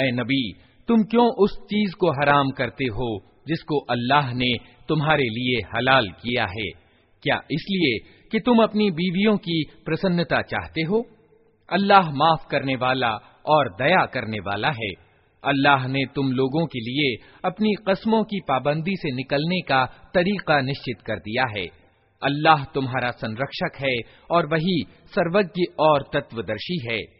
ए नबी, तुम क्यों उस चीज़ को हराम करते हो, जिसको अल्लाह ने तुम्हारे लिए हलाल किया है? क्या इसलिए कि तुम अपनी बीवियों की प्रसन्नता चाहते हो? अल्लाह माफ़ करने वाला और दया करने वाला है। अल्लाह ने तुम लोगों के लिए अपनी कस्मों की पाबंदी से निकलने का तरीका निश्चित कर दिया है। अल्लाह तुम्हारा संरक्षक है और वही सर्वज्ञ और तत्वदर्शी है।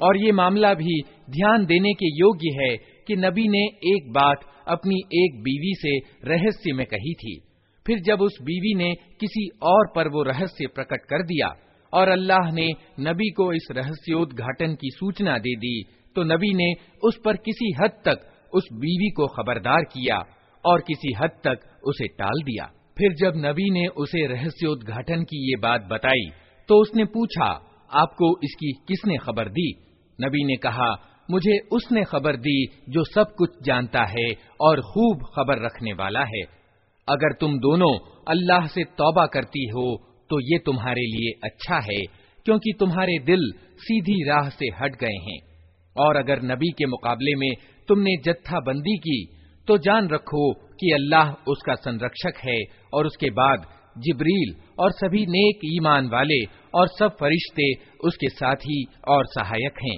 और ये मामला भी ध्यान देने के योग्य है कि नबी ने एक बात अपनी एक बीवी से रहस्य में कही थी फिर जब उस बीवी ने किसी और पर वो रहस्य प्रकट कर दिया और अल्लाह ने नबी को इस रहस्योद्घाटन की सूचना दे दी तो नबी ने उस पर किसी हद तक उस बीवी को खबरदार किया और किसी हद तक उसे टाल दिया। फिर जब नबी ने उसे रहस्योद्घाटन की ये बात बताई तो उसने पूछा, आपको इसकी किसने खबर दी? नबी ने कहा, मुझे उसने खबर दी जो सब कुछ जानता है और खूब खबर रखने वाला है। अगर तुम दोनों अल्लाह से तौबा करती हो तो ये तुम्हारे लिए अच्छा है, क्योंकि तुम्हारे दिल सीधी राह से हट गए हैं। और अगर नबी के मुकाबले में तुमने जत्थाबंदी की तो जान रखो कि अल्लाह उसका संरक्षक है, और उसके बाद जिब्रील और सभी नेक ईमान वाले और सब फरिश्ते उसके साथी और सहायक हैं।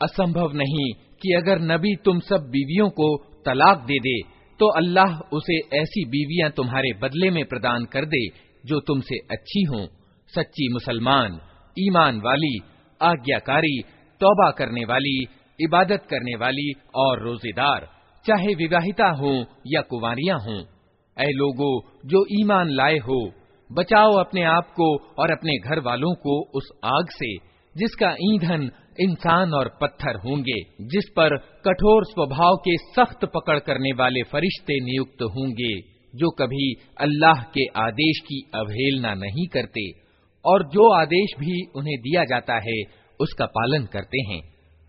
असंभव नहीं कि अगर नबी तुम सब बीवियों को तलाक दे दे तो अल्लाह उसे ऐसी बीवियाँ तुम्हारे बदले में प्रदान कर दे, जो तुमसे अच्छी हों। सच्ची मुसलमान, ईमान वाली, आज्ञाकारी, तौबा करने वाली, इबादत करने वाली और रोजेदार, चाहे विवाहिता हो या कुंवारियाँ हों। ऐ लोगो, जो ईमान लाए हो, बचाओ अपने आप को और अपने घर वालों को उस आग से, जिसका ईंधन इंसान और पत्थर होंगे जिस पर कठोर स्वभाव के सख्त पकड़ करने वाले फरिश्ते नियुक्त होंगे जो कभी अल्लाह के आदेश की अवहेलना नहीं करते और जो आदेश भी उन्हें दिया जाता है उसका पालन करते हैं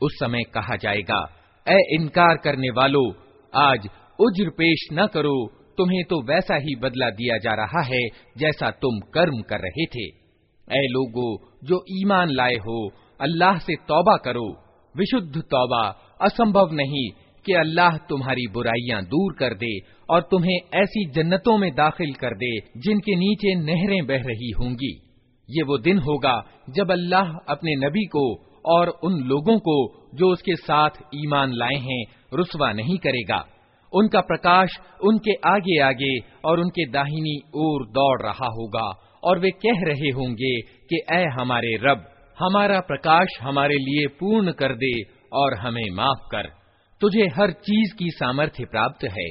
उस समय कहा जाएगा ए इनकार करने वालों आज उज्र पेश न करो तुम्हें तो वैसा ही बदला दिया जा रहा है जैसा तुम कर्म कर रहे थे। ए लोगो, जो ईमान लाए हो, अल्लाह से तौबा करो। विशुद्ध तौबा, असंभव नहीं कि अल्लाह तुम्हारी बुराइयाँ दूर कर दे और तुम्हें ऐसी जन्नतों में दाखिल कर दे जिनके नीचे नहरें बह रही होंगी। ये वो दिन होगा जब अल्लाह अपने नबी को और उन लोगों को, जो उसके साथ ईमान लाए हैं, रुसवा नहीं करेगा। उनका प्रकाश उनके आगे आगे और उनके दाहिनी ओर दौड़ रहा होगा और वे कह रहे होंगे कि ऐ हमारे रब हमारा प्रकाश हमारे लिए पूर्ण कर दे और हमें माफ कर तुझे हर चीज की सामर्थ्य प्राप्त है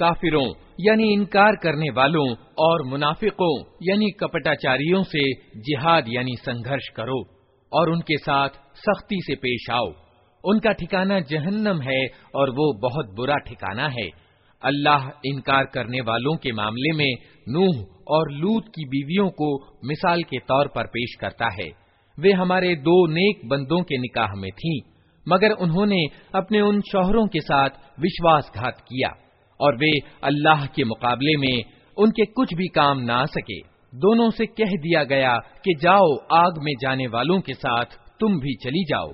काफिरों यानी इनकार करने वालों और मुनाफिकों यानी कपटाचारियों से जिहाद यानी संघर्ष करो और उनके साथ सख्ती से पेश आओ। उनका ठिकाना जहन्नम है और वो बहुत बुरा ठिकाना है। अल्लाह इनकार करने वालों के मामले में नूह और लूत की बीवियों को मिसाल के तौर पर पेश करता है। वे हमारे दो नेक बंदों के निकाह में थीं, मगर उन्होंने अपने उन शौहरों के साथ विश्वासघात किया। और वे अल्लाह के मुकाबले में उनके कुछ भी काम ना सके दोनों से कह दिया गया कि जाओ आग में जाने वालों के साथ तुम भी चली जाओ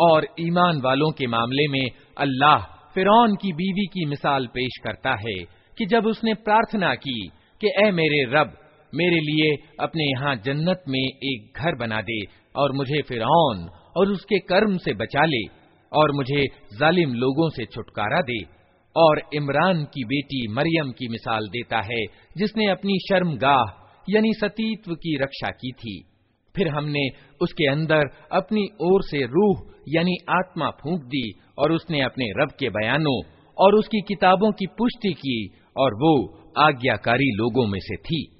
और ईमान वालों के मामले में अल्लाह फिरौन की बीवी की मिसाल पेश करता है कि जब उसने प्रार्थना की कि, ए मेरे रब, मेरे लिए अपने यहाँ जन्नत में एक घर बना दे और मुझे फिरौन और उसके कर्म से बचा ले और मुझे जालिम लोगों से छुटकारा दे। और इमरान की बेटी मरियम की मिसाल देता है जिसने अपनी शर्मगाह, यानी सतीत्व की रक्षा की थी। फिर हमने उसके अंदर अपनी ओर से रूह, यानी आत्मा फूंक दी और उसने अपने रब के बयानों और उसकी किताबों की पुष्टि की और वो आज्ञाकारी लोगों में से थी।